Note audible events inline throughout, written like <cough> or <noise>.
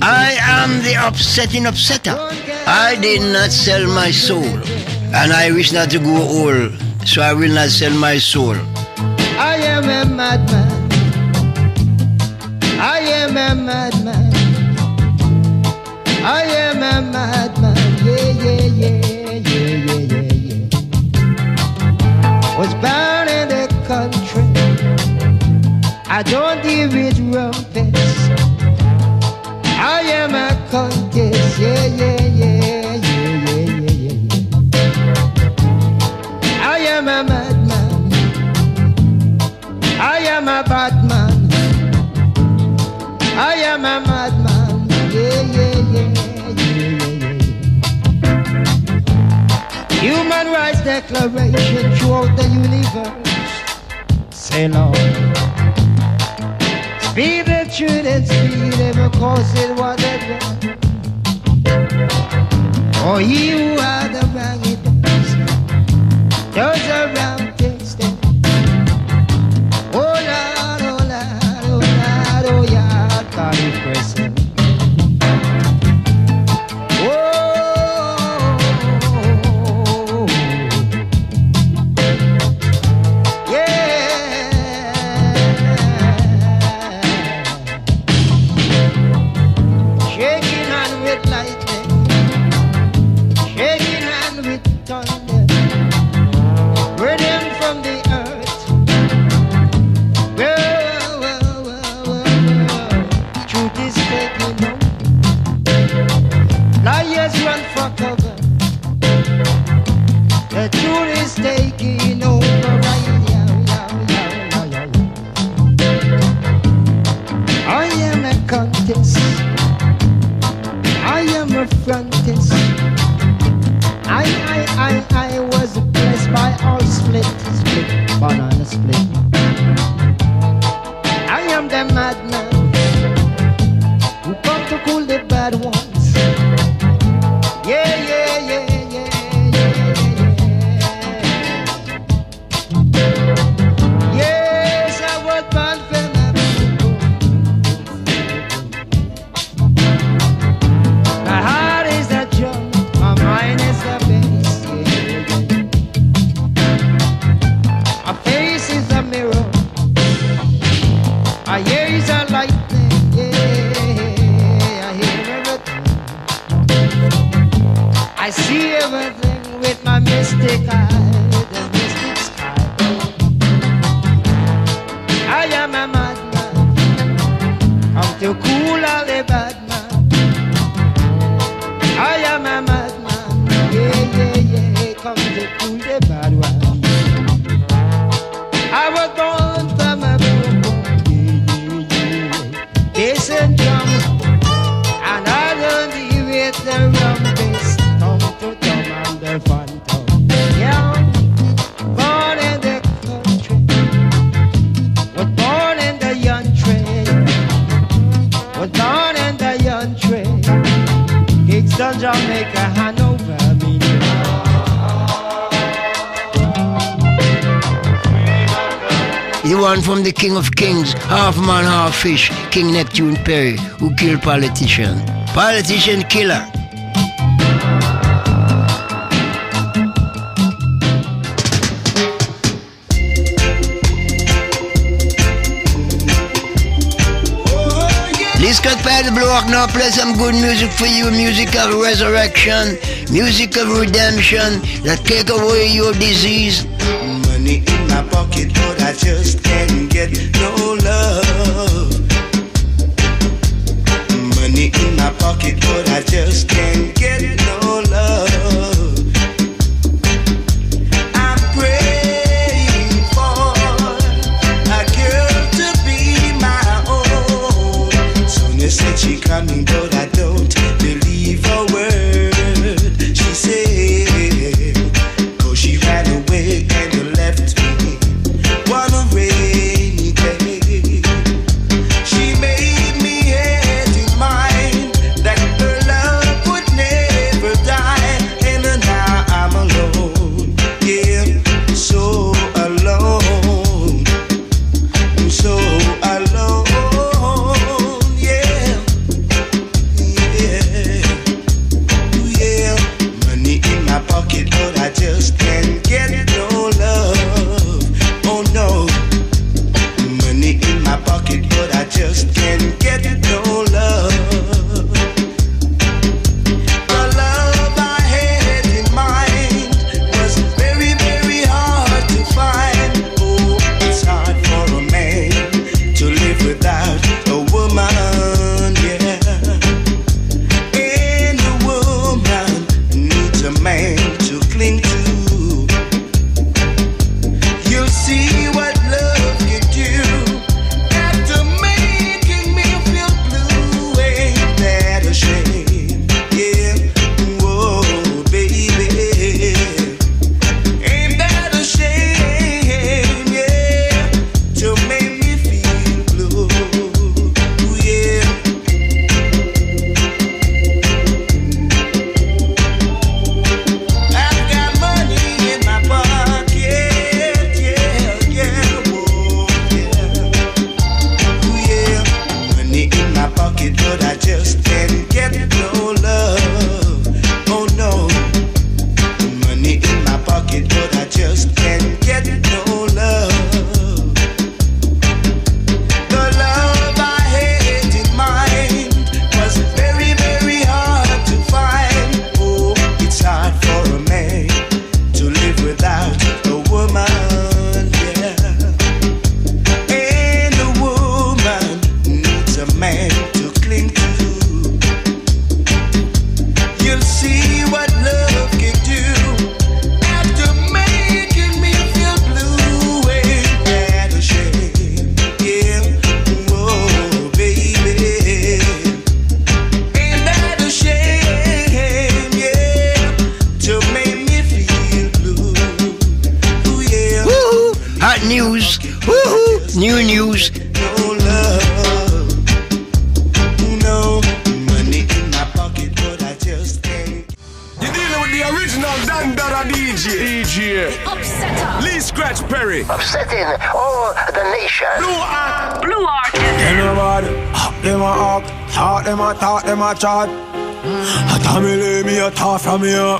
I am the upsetting upsetter. I did not sell my soul, and I wish not to go old, so I will not sell my soul. I am a madman. I am a madman. I am a madman. Yeah, yeah, yeah, yeah, yeah, yeah, yeah. Was born I don't deal with rumpets. I am a countess. Yeah, yeah, yeah, yeah, yeah, yeah, yeah. I am a madman. I am a bad man. I am a madman. Yeah, yeah, yeah, yeah, yeah, yeah. Human rights declaration throughout the universe. Say Lord. Speak the it because it was a Oh, he who had the does. Does around taking over. I am a contest. I am a frontist. I, I, I, I was blessed by all split, split, banana split. Kings, half man, half fish, King Neptune Perry, who killed politician. Politician killer. Cut by the block now play some good music for you, music of resurrection, music of redemption that take away your disease. Money in my pocket, but I just can't get no love. Money in my pocket, but I just can't get no love. I'm praying for a girl to be my own. Sonia said she coming, but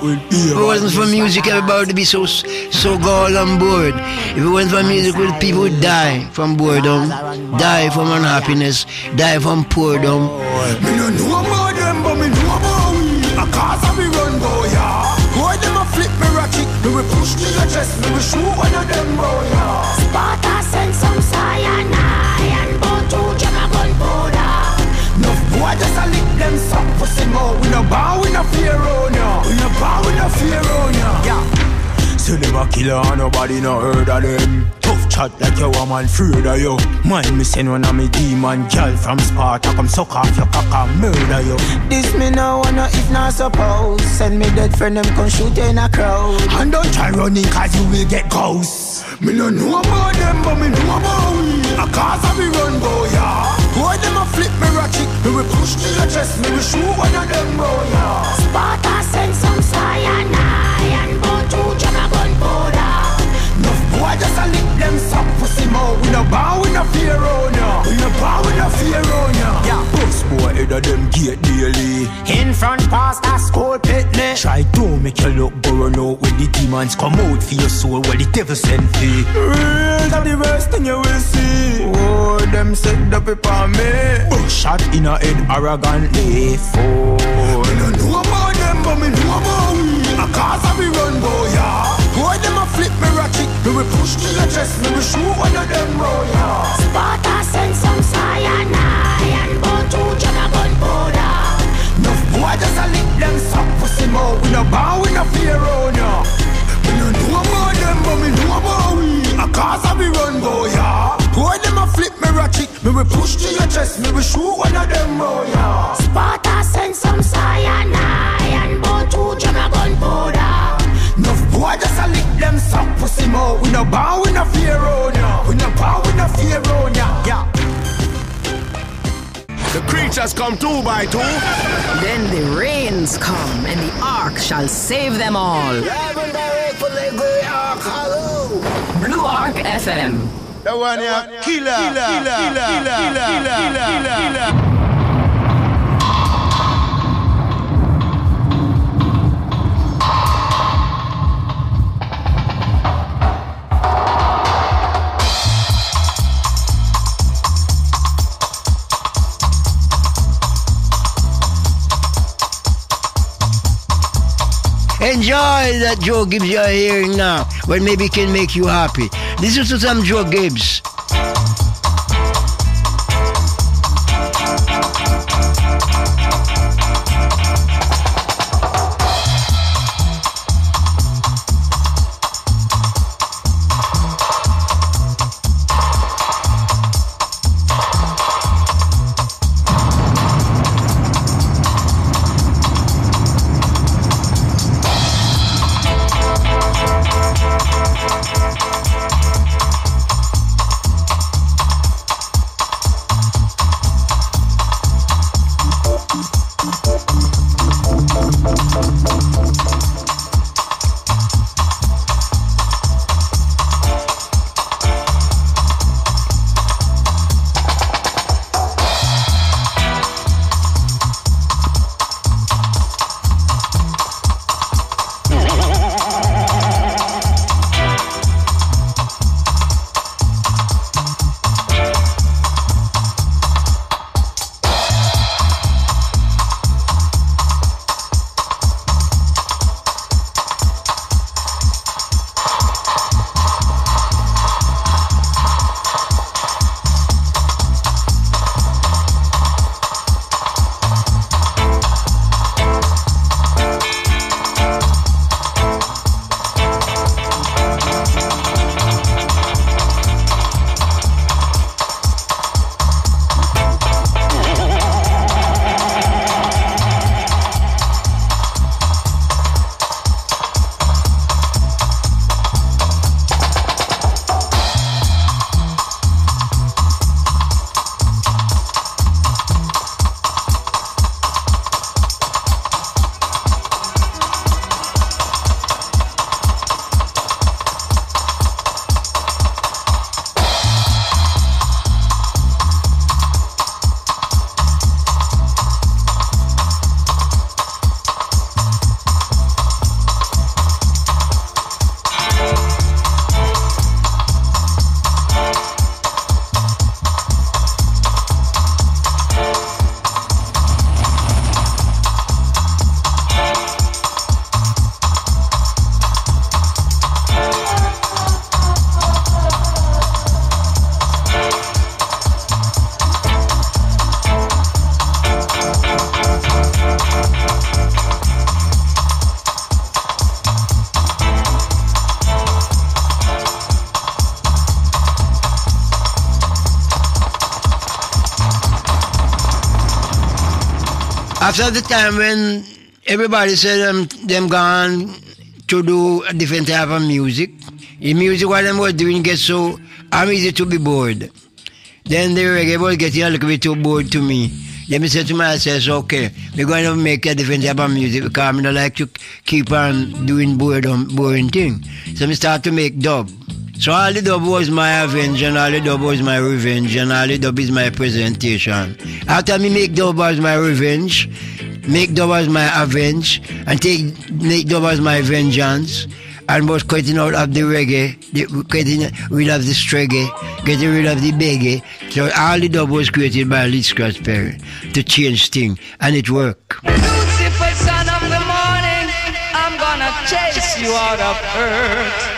with If it wasn't for music, everybody would be so so gall on board. If it wasn't for music, people would die from boredom, die from unhappiness, die from boredom. Me no know about them, but me know about we. A cause of me run boy, yeah. Boy, them a flip me ratchet, me we push to your chest, me we shoot one of them boy, yeah. Sparta send some cyanide and go to Jamagon powder. No boy just a lick more. We no bow, we no fear on ya. We no bow, we no fear on ya. Yeah. Say them a killer nobody no heard of them. Chat like your woman afraid of you. Mind me send one of me demon girl from Sparta come suck off your cock and murder you. This me no wanna if not suppose. Send me dead friend them come shoot in a crowd. And don't try running cause you will get ghosts. Me no know about them but me know about we. A cause of me run boy yeah. Boy them a flip me ratchet. Me we push to your chest. Me we shoot one of them boy yeah. Sparta send some cyanide just a lick them some pussy more. We no bow, we no fear on ya. We no bow, we no fear on ya. Yeah, boss boy head of them gate daily. In front past that school pitney. Try to make you look burn out when the demons come out for your soul. What the devil send for. Real of the worst thing you will see. Oh, them set the paper on me. Shot in a head arrogantly. Fool. Me no know about them, but me know about we. A cause of we run boy, yeah. A flip me ratchet. Me we push to your chest. Me we shoot one of them boy, yeah. Sparta send some cyanide and go to Jamagon powder. No boy just a lick them suck pussy more. We no bow, we no fear on ya. We no know about them, but me know about we. A cause of we run boy, yeah. Boy, them a flip me ratchet. Me we push to your chest. Me we shoot one of them boy, yeah. Sparta send some cyanide and go to Jamagon powder. No boy just a lick them suck pussy more. We no bow, we no fear on ya. We no bow, we no fear on ya. Yeah. The creatures come two by two. Then the rains come, and the ark shall save them all. Blue Ark FM. The one ya killer, killer, killer, killer, killer, killer, killer. Enjoy that Joe Gibbs you're hearing now, but maybe can make you happy. This is to some Joe Gibbs. After the time when everybody said them, them gone to do a different type of music, the music what them was doing get so I'm easy to be bored. Then the reggae was getting a little bit too bored to me. Then me said to myself, okay, we're going to make a different type of music because I don't like to keep on doing boredom, um, boring thing. So me start to make dub. So all the dub was my avenge and all the dub was my revenge and all the dub is my presentation. After me make dub as my revenge, make dub as my avenge and take make dub as my vengeance and was cutting out of the reggae, the, getting rid of the streggae, getting rid of the beggae. So all the dub was created by Lee Scratch Perry to change things and it worked. Lucifer, son of the morning, I'm gonna chase you out of earth.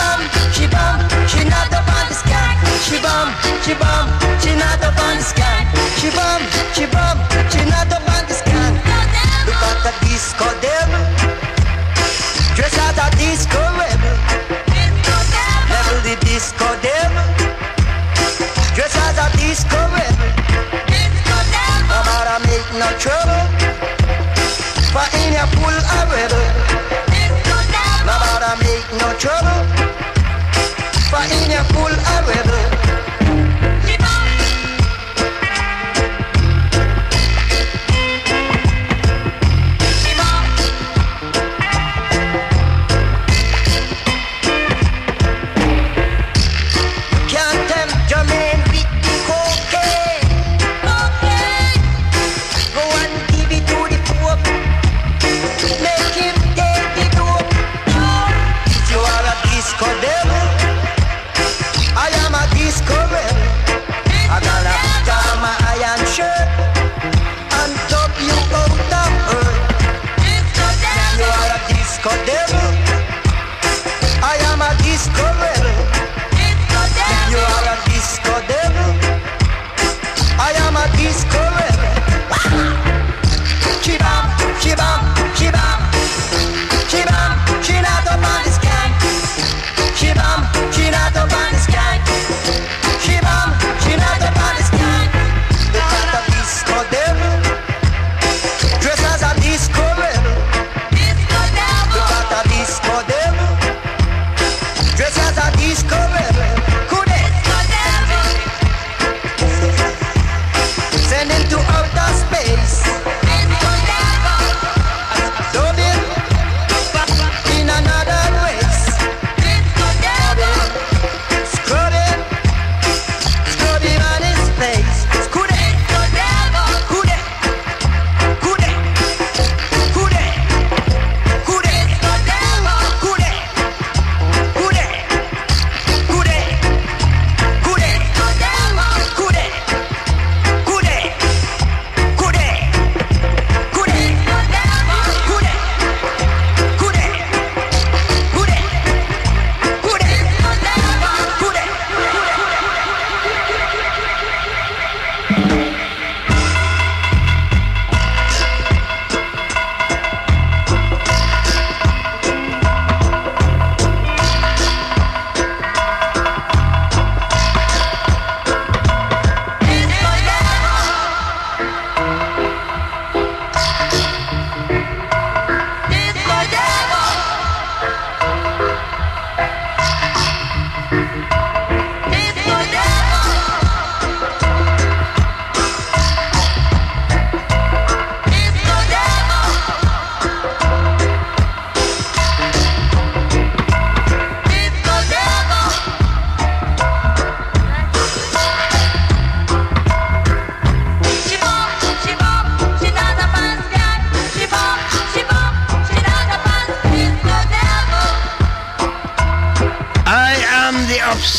Bump, she bump, she not up on the sky. She bump, she bump, she not up on the sky. She bump, she bump, she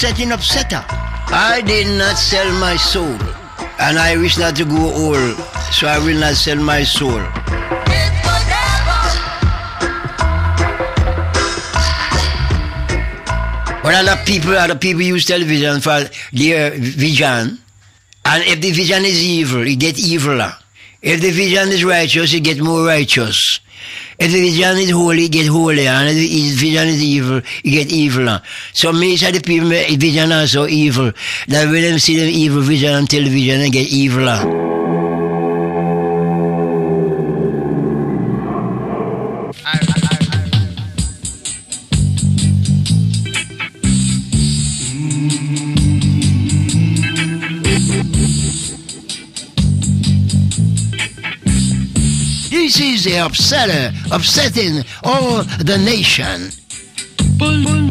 upsetting upsetter. I did not sell my soul, and I wish not to go old, so I will not sell my soul. But other people, other people use television for their vision. And if the vision is evil, it get eviler. If the vision is righteous, it get more righteous. If the vision is holy, get holy. And if the vision is evil, it get evil. So many of the people, vision are so evil that when them see them evil vision on television, they get eviler. Ah. Upsetter, uh, upsetting all the nation. Woohoo!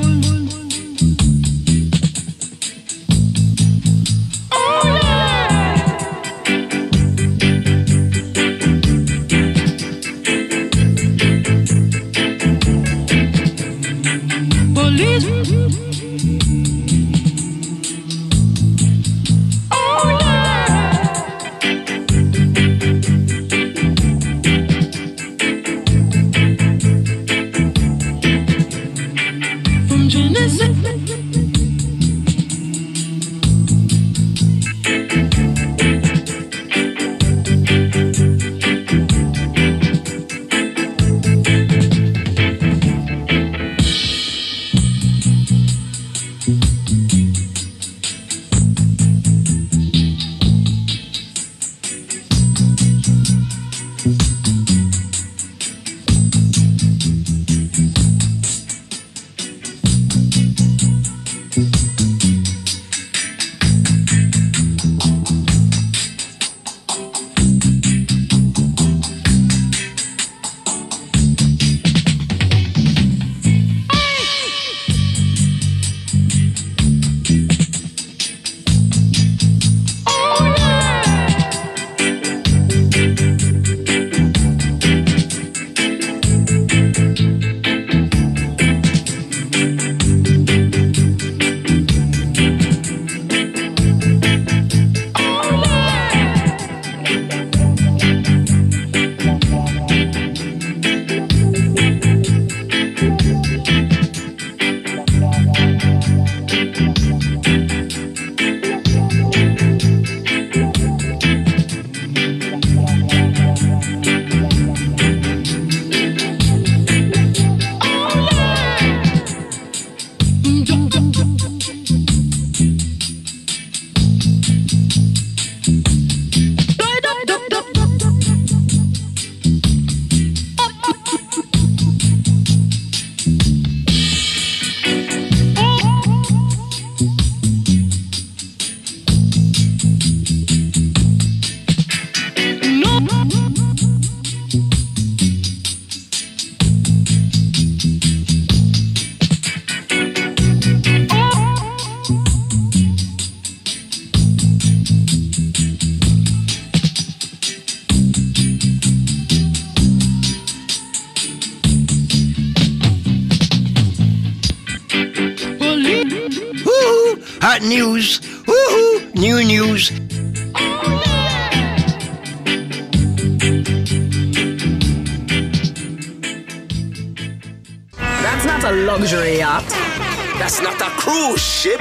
Cruise ship.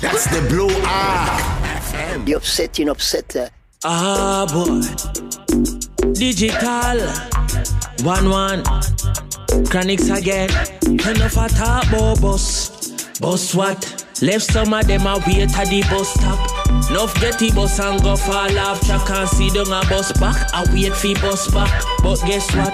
That's the Blue Ark. The upsetting upsetter. Ah boy, digital, one one, chronics again. Enough a talk about bus, bus what? Left some of them a wait at the bus stop. Enough get the bus and go fall off track and see down a bus back. I wait for bus back, but guess what?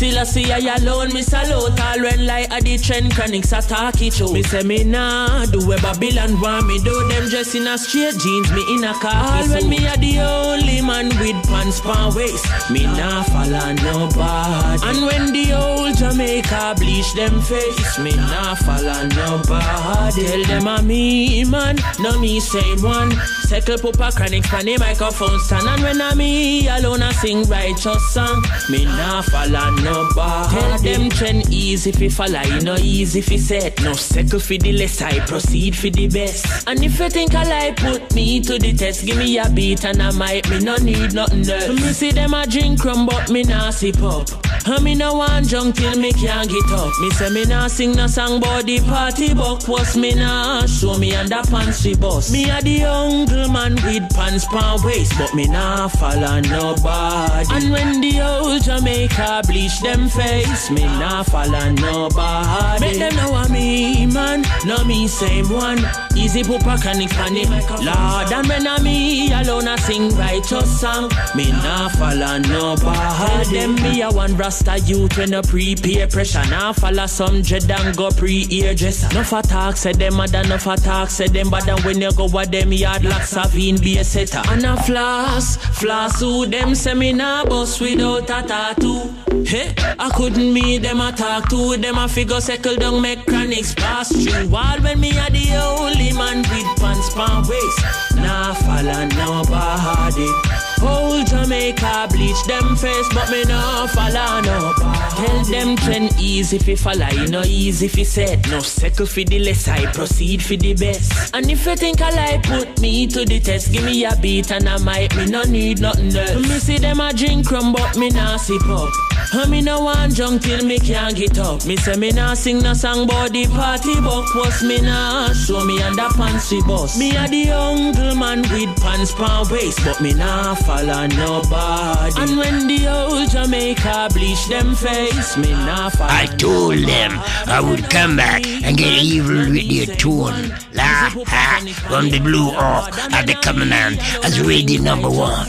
I see I alone, me salute all when like a the trend chronics a talk it show. Me say me nah do where Babylon want me do them dress in a straight jeans, me in a khaki All when me a the only man with pants pan waist, me nah follow nobody. And when the old Jamaica bleach them face, me nah follow nobody. Tell them a me man, no me same one. Circle pupa chronics pan the microphone stand and when I me alone I sing righteous song, me nah follow nobody. Tell them trend easy if you follow, you know easy if you set. No second for the less, I proceed for the best. And if you think I lie, put me to the test. Give me a beat and I might, me no need nothing else. Me see them a drink rum, but me nah sip up. And me no want junk till me can't get up. Me say me nah sing no song but the party buck was me nah show me under pants we bust. Me a the uncle man with pants pan waist, but me nah follow nobody. And when the old Jamaica bleach them face, me nah follow nobody. Make them know I'm me man, no me same one. Easy put mechanics on it, Lord. And when I me alone I sing righteous song, me nah follow nobody. Them me a one rasta youth when a prepare pressure. Nah follow some dread and go pre-ear dress. No for talk say them mad no for talk say them bad and when you go with them yard like Savine be a setter. And a floss, floss who them say me nah bust without a tattoo. Hey, I couldn't meet them I talk to them I figure circle down mechanics pass through. While when me a the only man with pants pan waist, nah follow nobody. Whole Jamaica bleach them face, but me no follow nobody. Tell them trend easy if you follow, you know easy if you set. No second for the less, I proceed for the best. And if you think I lie, put me to the test. Give me a beat and I might, me no need nothing else. Me see them a drink rum, but me nah sip up. And me no want junk till me can't get up. Me say me nah sing no song the party buck was me nah show me under pants we bust. Me a the uncle man with pants pan waist, but me nah follow nobody. And when the old Jamaica bleach them face, me nah follow. I told them I would come back and get evil with their tune. La ha from the blue off at the command as ready number one.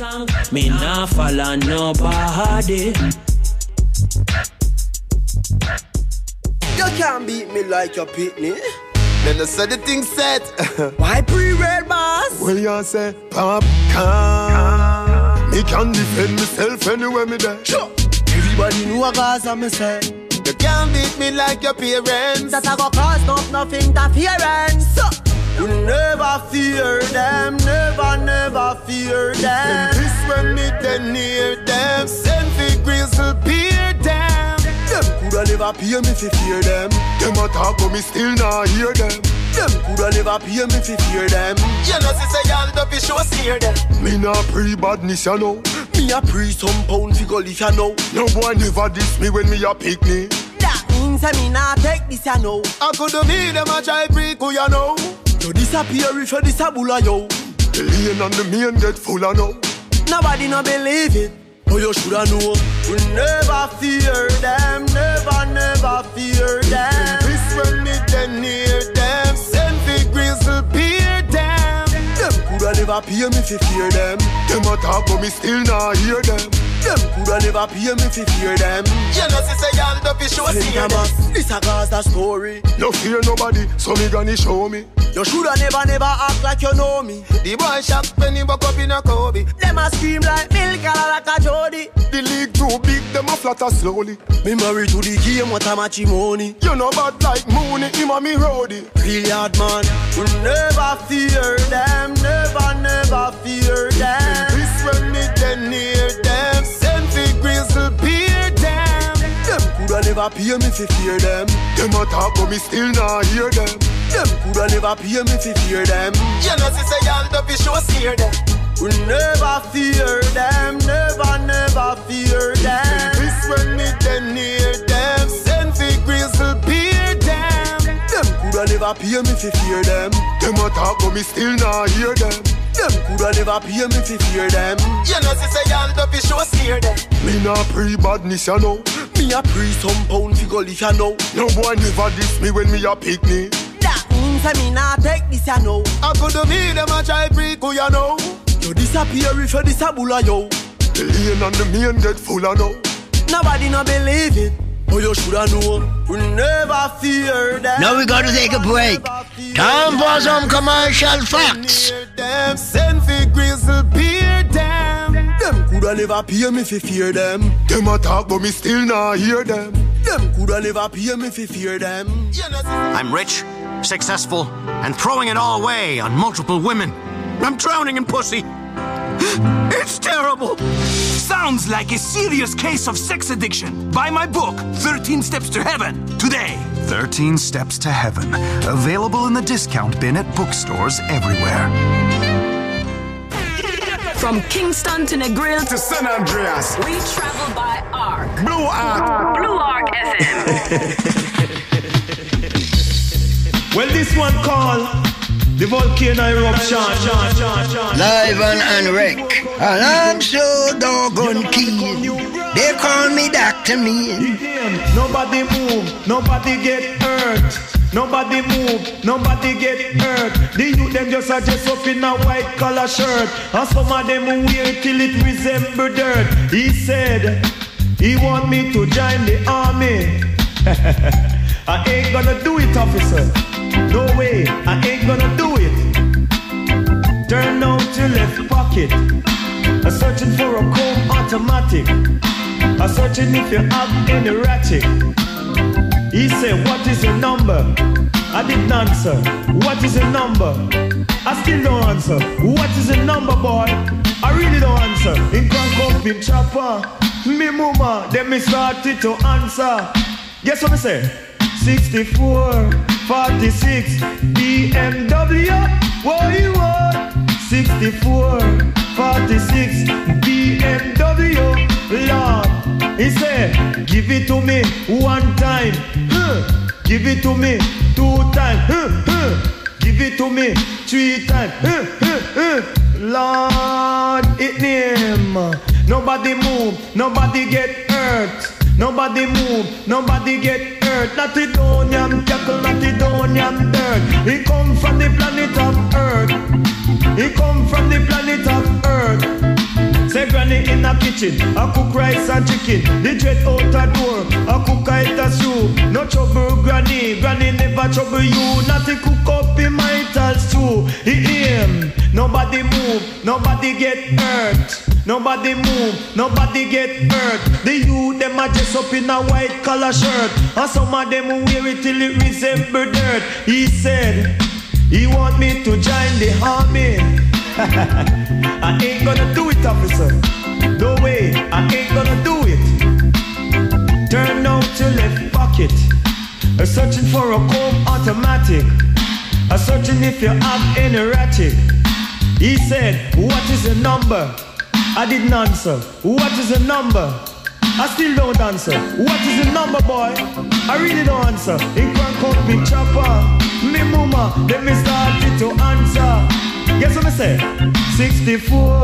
Me nah follow nobody. You can't beat me like your pitney. Then I said the thing set. <laughs> Why pre-red boss? well, you say, popcorn. Me can defend myself anywhere me there. Sure. Everybody know a Gaza me say. You can't beat me like your parents. That I go cause not nothing interference. So, you never fear them, never, never fear Them them. this when me then near them. Send fi grizzle beer them. Coulda never pay me fi fear them. Them a talk but me still not hear them. Them coulda never pay me fi fear them. You know see say y'all don't be sure steer them. Me not pre-badness you know. Me a pre some pound fi go if you know. No boy never diss me when me a picnic. That means that me not take this you know. I could me them a try break who you know. You disappear if you disabula yo. The lane and the main get full of know. Nobody no believe it. But you shoulda know. We never fear them, never, never fear them. This when me then near them. Send fi grizzle beer them. Them coulda never pay me fi fear them. Them a talk but me still not hear them. Them coulda never pay me fi fear them. You know see say y'all don't be sure steer them. Thomas, this a Gaza story. No fear nobody, so me gonna show me. You shoulda never, never act like you know me. The boy shot when he buck up in a Kobe. Them a scream like milk and like a Jody. The league too big, them a flatter slowly. Me married to the game, what a matrimony. You know bad like Mooney, him a me roadie. Really hard man. We never fear them, never, never fear them. This when me then near them. Send fi grizzle beer them. Them coulda never pay me fi fear them. Them a talk but me still not hear them. Them coulda never pay me fi fear them. You know see say y'all don't be sure steer them. We never fear them, never, never fear them. This when me then near coulda never pay me fi fear them. Them a talk but me still not hear them. Them coulda never pay me fi fear them. You know see say y'all don't be sure steer them. Me not pre-badness you know. Me a pre some pound fi if you know. No boy never diss me when me a picnic. That means that me not take this you know. I could do me them a try break who you know. You disappear if you disabula yo. The lane and the main get full of know. Nobody no believe it. Oh, but you shoulda know. We never fear them. Now we gotta take a break. Time for some commercial facts. Near them. Send fi grizzle beer them. Them coulda never pay me fi fear them. Them a talk but me still not hear them. Them coulda never pay me fi fear them. You know see I'm rich, successful, and throwing it all away on multiple women. I'm drowning in pussy. <gasps> It's terrible. Sounds like a serious case of sex addiction. Buy my book, 13 Steps to Heaven, today. 13 Steps to Heaven. Available in the discount bin at bookstores everywhere. From Kingston to Negril to San Andreas, we travel by Arc. Blue Ark. Blue Ark FM. <laughs> well, this one called the volcano eruption. Live on Unwreck. And I'm so doggone keen. They call me Dr. Mean. Nobody move, nobody get hurt. Nobody move, nobody get hurt. The youth them just a dress up in a white collar shirt. And some of them wear till it resemble dirt. He said he want me to join the army. <laughs> I ain't gonna do it, officer. No way, I ain't gonna do it. Turn out your left pocket. I'm searching for a comb automatic. I'm searching if you have any ratchet. He said, What is your number? I didn't answer. What is your number? I still don't answer. What is your number, boy? I really don't answer. In up in chopper. Me mama, then me started to answer. Guess what I say? 64, 46, BMW. What you want? 64, 46, BMW. Lord, he said, give it to me one time. Huh. Give it to me two times. Huh. Huh. Give it to me three times. Huh. Huh. Huh. Lord, it name. Nobody move, nobody get hurt. Nobody move, nobody get hurt. Not the donium tackle, not the donium dirt. He come from the planet of Earth. He come from the planet of Earth. Say granny in the kitchen, I cook rice and chicken. The dread out the door, I cook it a stew. No trouble granny, granny never trouble you. Not to cook up in my stew. He aim, nobody move, nobody get hurt. Nobody move, nobody get hurt. The youth them are dress up in a white collar shirt, and some of them wear it till it resemble dirt. He said he want me to join the army. <laughs> I ain't gonna do it, officer. No way, I ain't gonna do it. Turn out your left pocket. I'm searching for a comb automatic. I'm searching if you have any ratchet. He said, What is the number? I didn't answer. What is the number? I still don't answer. What is the number, boy? I really don't answer. In crank up in chopper. Me mama, let me start it to answer. Guess what I say? 64,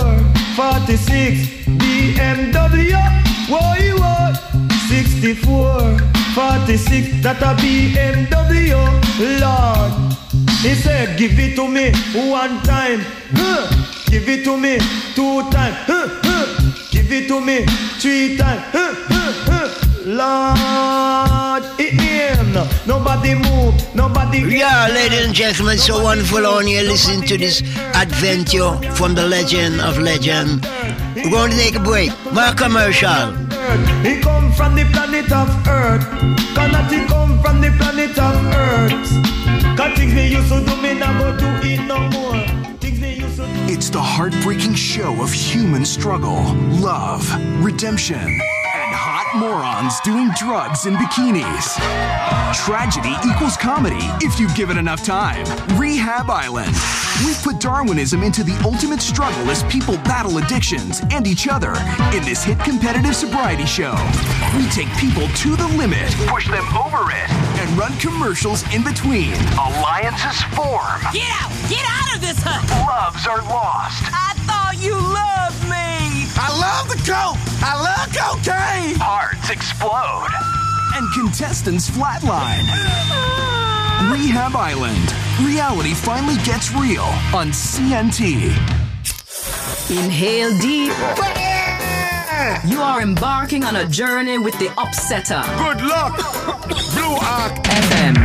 46, BMW. What you want? 64, 46, that a BMW. Lord. He said, give it to me one time. Huh. Give it to me two times. Huh. Huh. Give it to me three times. Huh. Huh. Huh. Lord, it him. Nobody move. Nobody. Yeah, ladies and gentlemen, so wonderful on here listening to this adventure from the legend of legend. We're going to take a break. My commercial. He come from the planet of Earth. Cannot he come from the planet of Earth? Cause things me used to do, me go do it no more. It's the heartbreaking show of human struggle, love, redemption, morons doing drugs in bikinis. Tragedy equals comedy if you give it enough time. Rehab Island. We've put Darwinism into the ultimate struggle as people battle addictions and each other in this hit competitive sobriety show. We take people to the limit, push them over it, and run commercials in between. Alliances form. Get out! Get out of this hut! Loves are lost. I thought you loved coke! I love cocaine! Hearts explode. And contestants flatline. <gasps> Rehab Island. Reality finally gets real on CNT. Inhale deep. You are embarking on a journey with the Upsetter. Good luck! Blue Ark FM.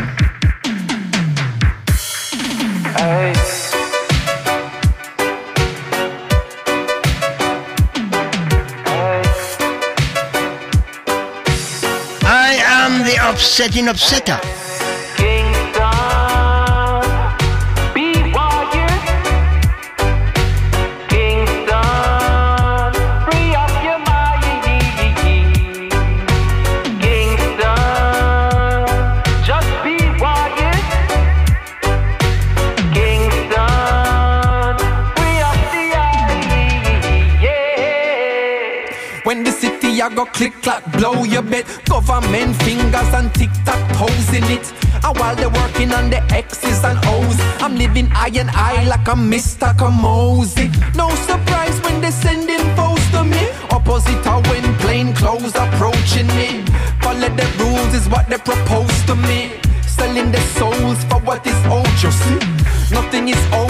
Hey. Upsetter. Up your go click clack blow your bet. Government fingers and tick tock toes in it. And while they're working on the X's and O's, I'm living eye and eye like a Mr. Kamosi. No surprise when they're sending foes to me. Opposite are when plain clothes approaching me. Follow the rules is what they propose to me. Selling their souls for what is owed, you see. Nothing is owed,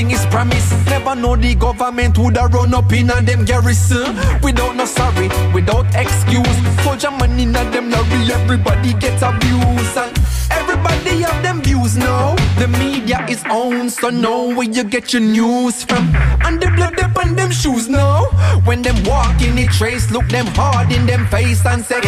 nothing is promised. Never know the government would have run up in a them garrison. Without no sorry, without excuse. Soldier money in a them lorry, everybody gets abused. And everybody have them views now. The media is owned, so know where you get your news from. And the blood up on them shoes now. When them walk in the trace, look them hard in them face and say,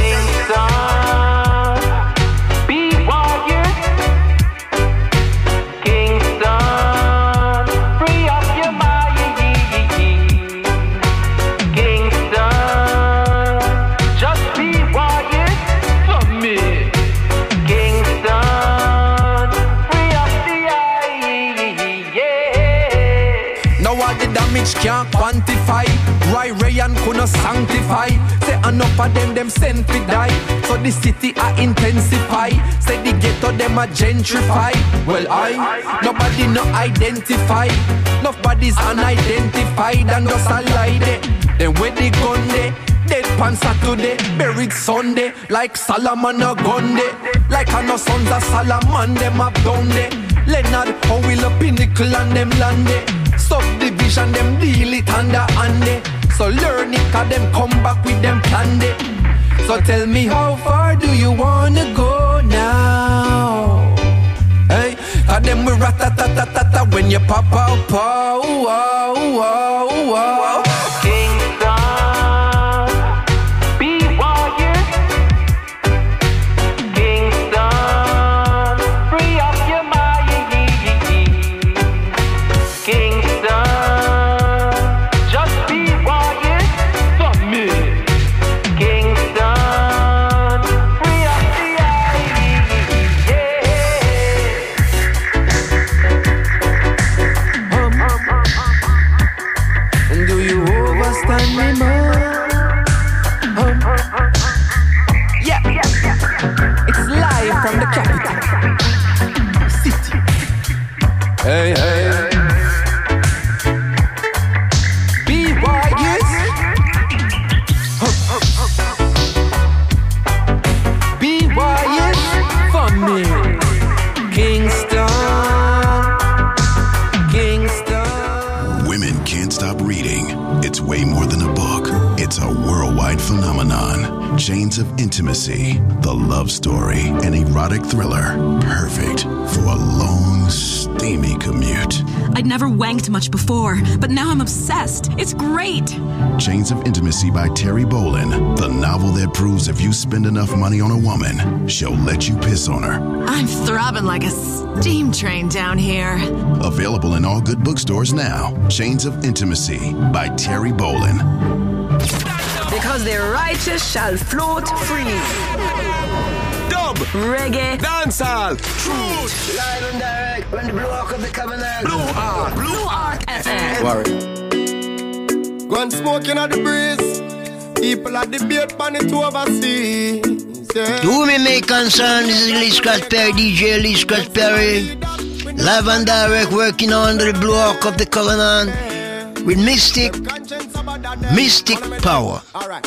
Couldn't sanctify. Say enough of them, them sent die. So the city I intensify. Say the ghetto them a gentrify. Well I, nobody no identify. Nobody's unidentified and just a lie there. Then where the gun there? Dead pan Saturday, buried Sunday, like Solomon a gun. Like I know sons of Solomon, them have done day. Leonard, how will a pinnacle and them land it? Subdivision, them deal it under hand it. So learn it, cause them come back with them plan it. So tell me how far do you wanna go now? Hey, cause them we rat-a-tat-tat-tat when you pop out, pow, wow, wow, wow. Of by Terry Bolin, the novel that proves if you spend enough money on a woman, she'll let you piss on her. I'm throbbing like a steam train down here. Available in all good bookstores now. Chains of Intimacy by Terry Bolin. Because the righteous shall float free. Dub, reggae, dancehall, truth, live and direct when the Blue Ark of the Covenant. Blue Ark, Blue Ark FM. Worry. And smoking at the breeze. People at the beat pan it overseas. Yeah. To me make concern, this is Lee Scratch Perry, DJ Lee Scratch Perry. Live and direct, working under the Blue Ark of the Covenant with Mystic, Mystic Power. Alright.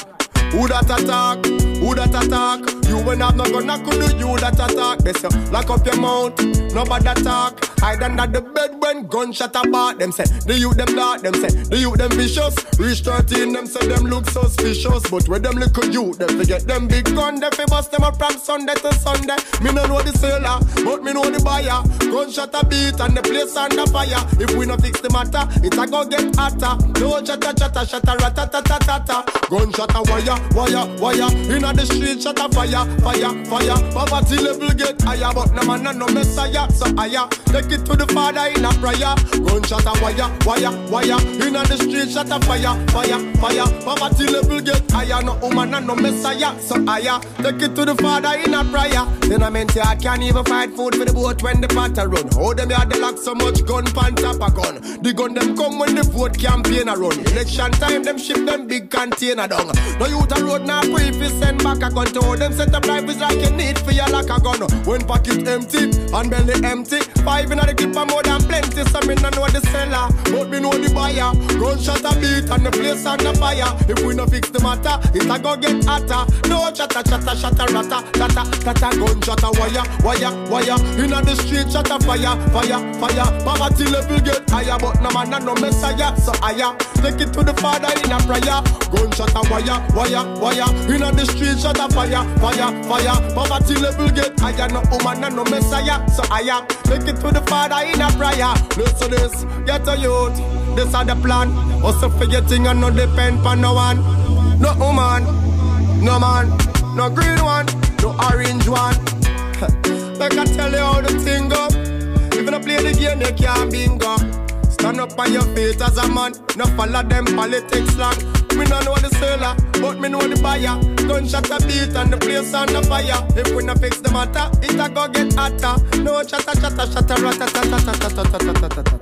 Who that attack? Who that attack? You will not no gonna could do you that attack. They say, lock up your mouth, nobody attack. Hide under the bed when gunshot about them say the youth them dark, them say the youth them vicious. Reach 13, them say them look suspicious. But with them little youth, they forget them big gun, they fi bust them up from Sunday to Sunday. Me no know the seller, but me know the buyer. Gunshot a beat and the place under fire. If we no fix the matter, it a go get hotter. No chatter chatter chatter ratatatatata. Gunshot a wire, wire, wire. Inna the street, shut a fire, fire, fire. Poverty level get higher, but no man no messiah. Messiah. So I take it to the Father in a prayer. Gunshot a wire, wire, wire. In the street, shot a fire, fire, fire. Poverty level get higher. No woman and no Messiah. So I take it to the Father in a prayer. Then I meant I can't even find food for the boat when the a run. How them had the lock so much gun pan top a gun. The gun them come when the vote campaign a run. Election time them ship them big container down. No youth a road now free if send back a gun to them set up rifles like you need for your lock a gun. When pocket empty and belly empty, five in the clip are more than plenty. So me no know the seller, but me know the buyer. Gunshot a beat and the place on the fire. If we no fix the matter, it a go get hotter. No chatter chatter chatter rata tata tata gunshot a wire wire wire. Inna the street a fire fire fire. Poverty level get higher, but no man and no messiah. So higher, take it to the Father in a prayer. Gunshot a wire wire wire. Inna the street a fire fire fire. Poverty level get higher, no woman and no messiah. So higher, take it to the Father in a prayer. Listen this, get a youth. This are the plan. Also for your thing and no depend on no one. No woman, no man, no green one, no orange one. <laughs> Like I tell you how the thing go. If you don't play the game, you can't bingo. Stand up on your feet as a man. No follow them politics long. Me no know the seller, but me know the buyer gunshots a beat and the place on the fire. If we not fix the matter, it a go get hotter. No chatter, chatter, chatter, rata, tata, tata, tata, tata, tata.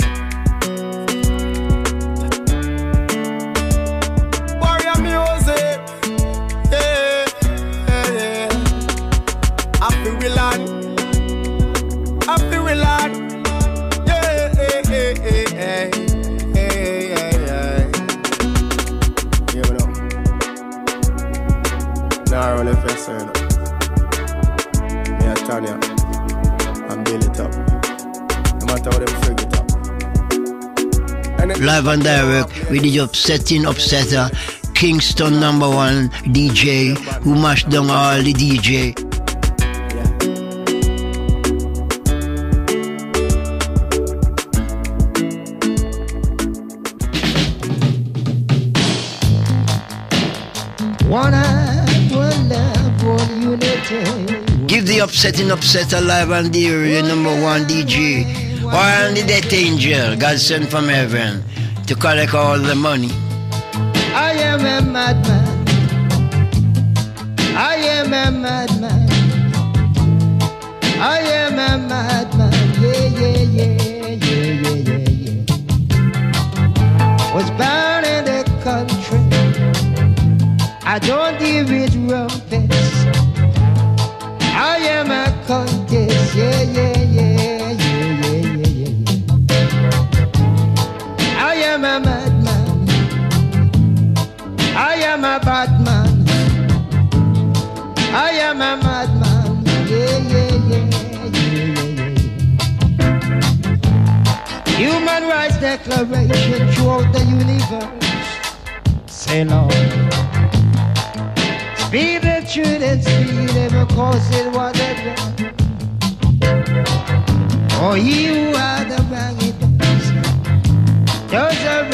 Warrior music. You know. Me Tanya. No matter how frig it up. Live and direct with the upsetting upsetter, Kingston number one DJ who mashed down all the DJ. Upsetting upsetter live and direct number one DJ. While the death angel, God sent from heaven to collect all the money. I am a madman. I am a madman. I am a madman. Yeah, yeah, yeah, yeah, yeah, yeah, yeah. Was born in the country. I don't deal Declaration throughout the universe. Say no. Speed the truth and speed it because it was a Oh, you are the ragged Those are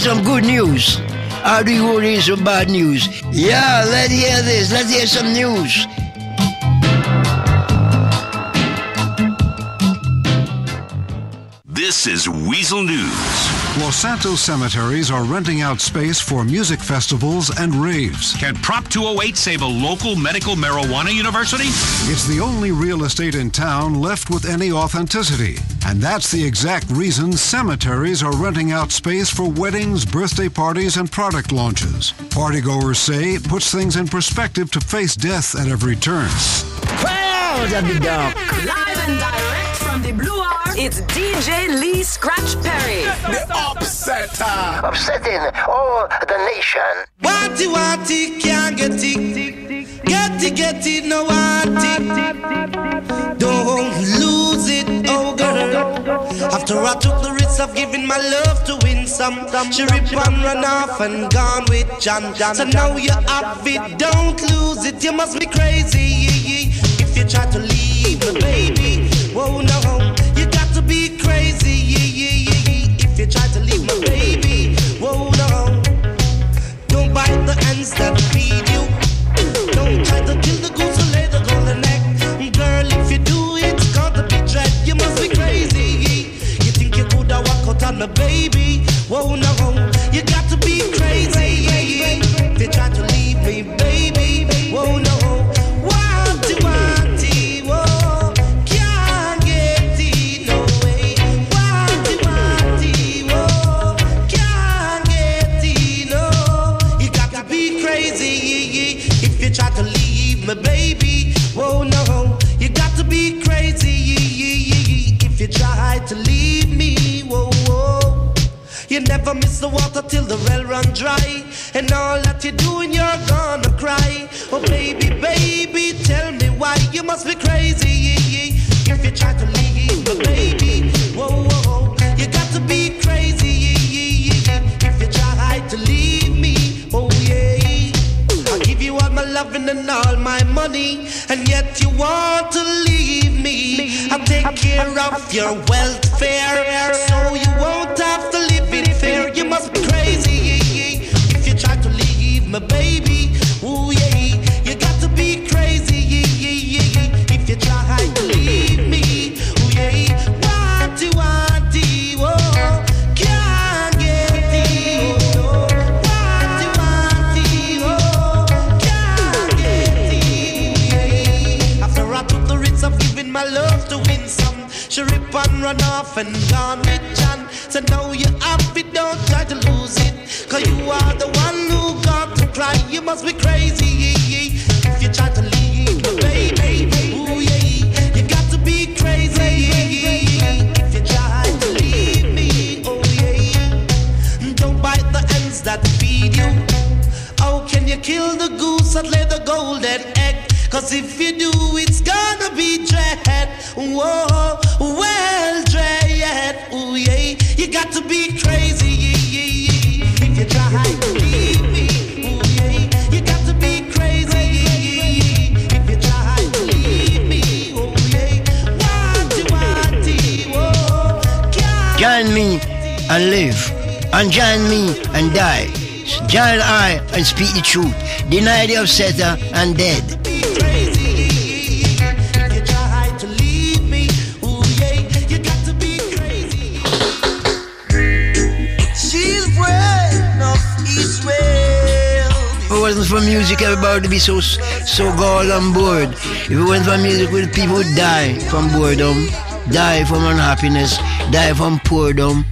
some good news? Or do you hear some bad news? Yeah, let's hear this. Let's hear some news. This is Weasel News. Los Santos cemeteries are renting out space for music festivals and raves. Can Prop 208 save a local medical marijuana university? It's the only real estate in town left with any authenticity. And that's the exact reason cemeteries are renting out space for weddings, birthday parties, and product launches. Partygoers say it puts things in perspective to face death at every turn. Crowd of the dark. Live and direct from the Blue Ark, it's DJ Lee Scratch Perry. The upsetter. Upsetting all the nation. Watty watty can't get it. Get it, get it, no want it. Don't lose it, oh girl. After I took the risk of giving my love to win some, she rip and run off and gone with John. So now you have it, don't lose it. You must be crazy if you try to leave me, baby. Whoa, no, golden egg? Cause if you do, it's gonna be dread. Whoa, well, dread. Ooh, yeah. You got to be crazy yeah. You got to be crazy if you try to leave me. Yeah. Join me and live, and join me and die. Join I and speak the truth denied of offsetter, and dead. If it wasn't for music, everybody would be so so gall and bored. If it wasn't for music, people would die from boredom, die from unhappiness, die from boredom.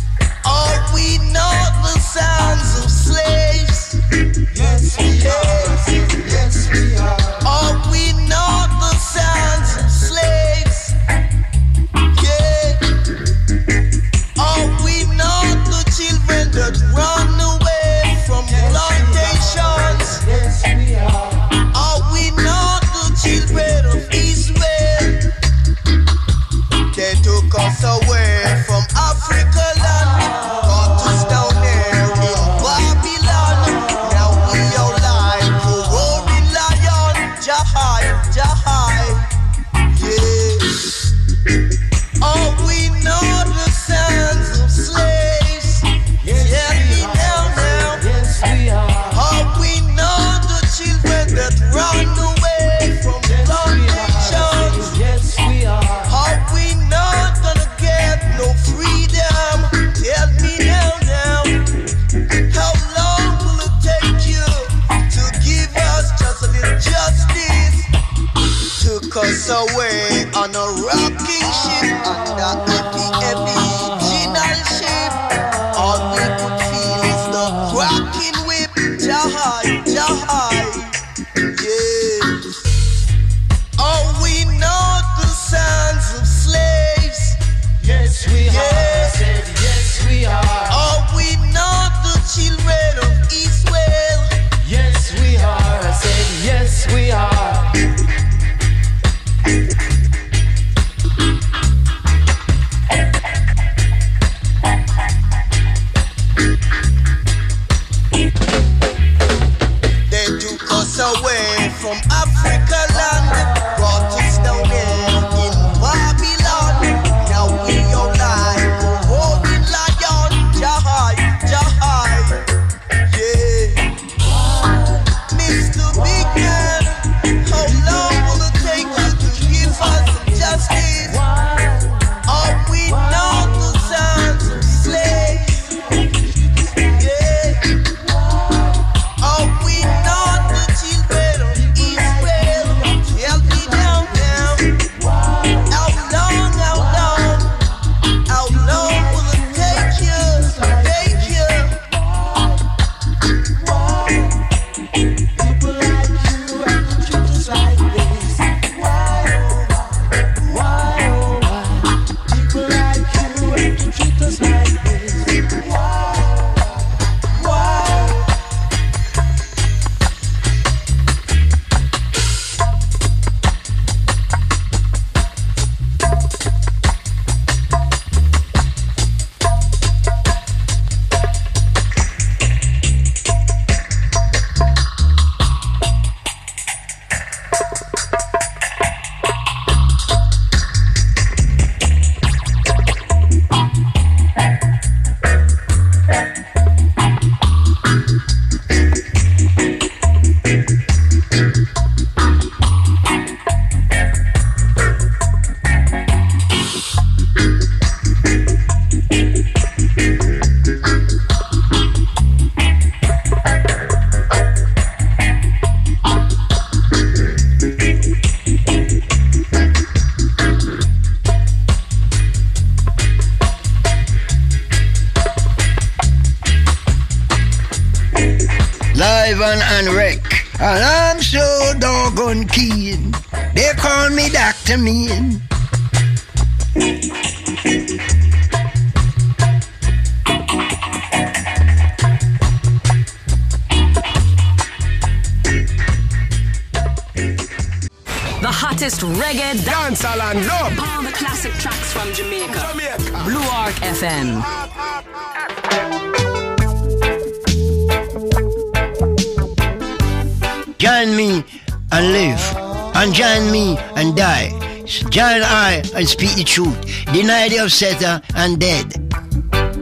the truth. Deny the upsetter and dead.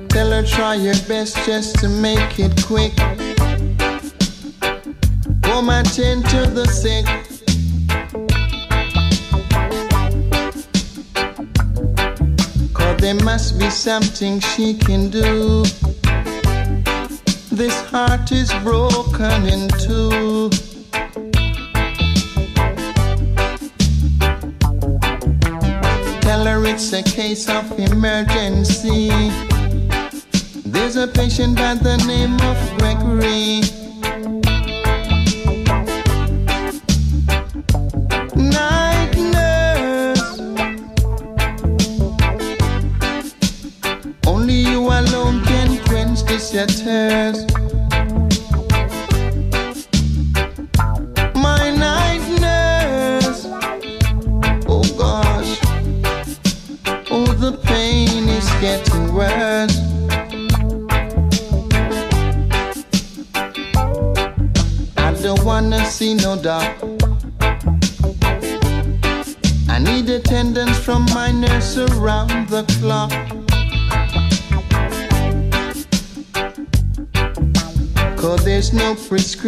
Tell her try your best just to make it quick. Woman tend to the sink. Cause there must be something she can do. This heart is broken in two. It's a case of emergency. There's a patient by the name of Gregory. Night nurse. Only you alone can quench this your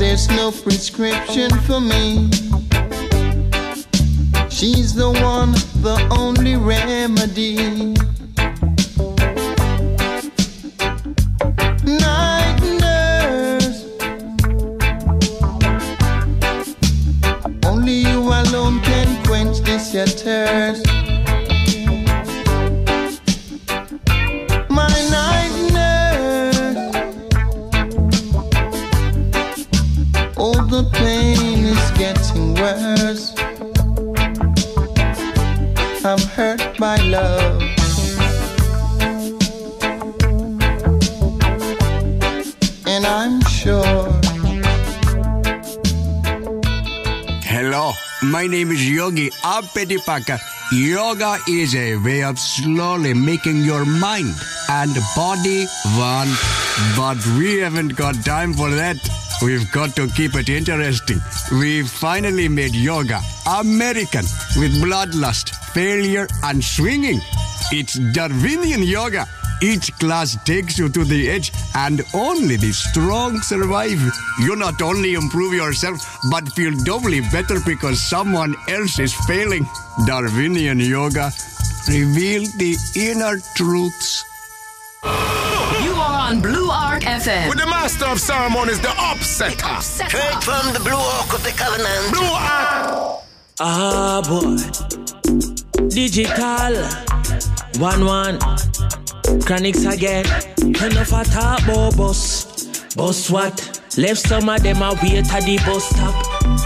There's no prescription for me. She's the one, the only remedy. Is Yogi Apetipaka. Yoga is a way of slowly making your mind and body one, but we haven't got time for that. We've got to keep it interesting. We finally made yoga American with bloodlust, failure, and swinging. It's Darwinian yoga. Each class takes you to the edge, and only the strong survive. You not only improve yourself, but feel doubly better because someone else is failing. Darwinian yoga reveal the inner truths. You are on Blue Ark FM. With the master of ceremonies, the upsetter. Straight from the blue ark of the covenant. Blue ark. Ah, boy. Digital. One, one. Chronixx again. Enough a talk about oh, bus. Bus what? Left some of them a wait at the bus stop.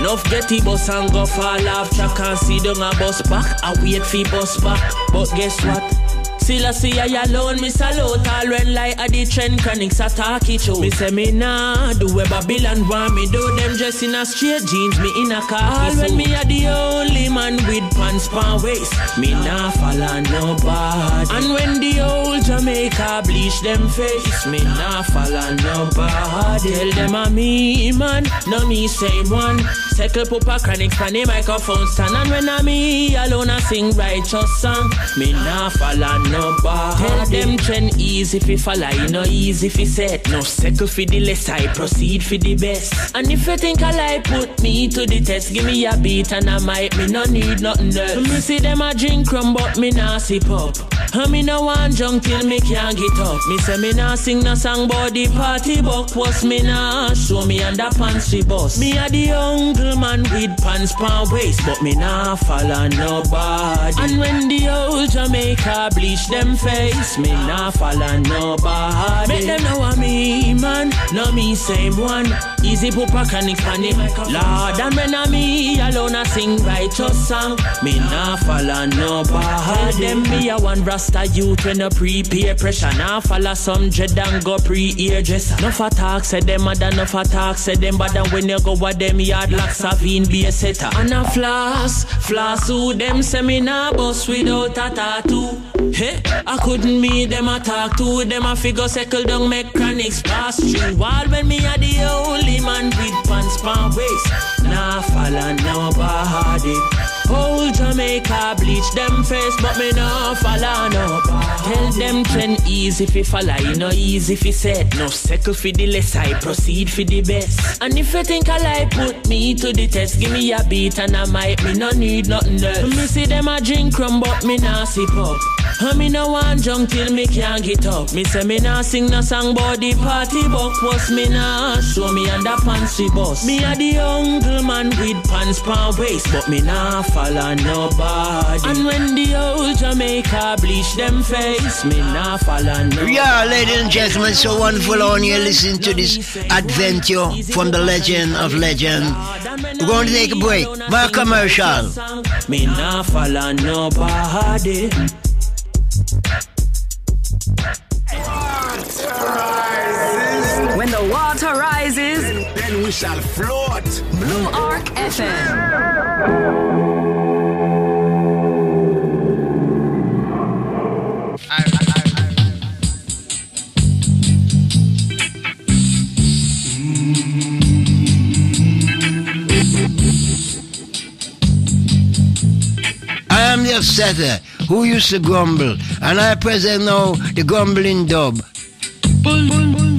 Enough get the bus and go fall off track and see them a bus back. I wait for bus back. But guess what? Still I see I alone, me salute all when like a the trend Chronixx a talk it show. Me say me nah do where Babylon want me do them dress in a straight jeans, me in a car. All when me a the only man with pants pan waist, me nah follow nobody. And when the old Jamaica bleach them face, me nah follow nobody. Tell them a me man, no me same one. Circle pupa Chronixx pan the microphone stand and when I me alone I sing righteous song, me nah follow nobody. Tell them trend easy fi follow, you know easy fi set. No circle fi the less, I proceed fi the best. And if you think I like put me to the test, give me a beat and I might me no need nothing else. Me see them a drink rum but me nah sip up. And me no want junk till me can't get up. Me say me nah sing no song but the party buck post me nah show me underpants fi bust. Me a the uncle man with pants pan waist, but me nah follow nobody. body. And when the old Jamaica bleach them face, me nah follow nobody. Make them know I'm me, man. No me same one. Easy a chronic on him. Lord, and when I'm me alone, I sing righteous song. Me nah follow nobody. Them be a one rasta youth when a prepare pressure. Nah follow some dread and go pre-ear dress. No for talk, say them mad no for talk, say them bad. And when you go with them yard like Savine be a setter. And a floss, floss who them seminar bus without a tattoo. Hey, I couldn't meet them I talk to them I figure circle down mechanics pass through. While when me a the only man with pants pan waist, nah follow nobody. Whole Jamaica bleach them face, but me nah follow nobody. Tell them trend easy you follow, you know easy you set. No circle for the less, I proceed for the best. And if you think I like, put me to the test. Give me a beat and I might, me no need nothing else. Me see them a drink rum, but me nah sip up. And me no want junk till me can't get up. Me say me nah sing no song but the party buck was me nah show me under pants we bust. Me a the uncle man with pants pan waist, but me nah follow nobody. And when the old Jamaica bleach them face, me nah follow nobody. Yeah, ladies and gentlemen, so wonderful on you listening to this adventure from the legend of legend. We're going to take a break. My commercial. Me nah follow nobody. When the water rises, then we shall float. Blue Ark FM. The setter uh, who used to grumble, and I present now the grumbling dub. Bull, bull, bull.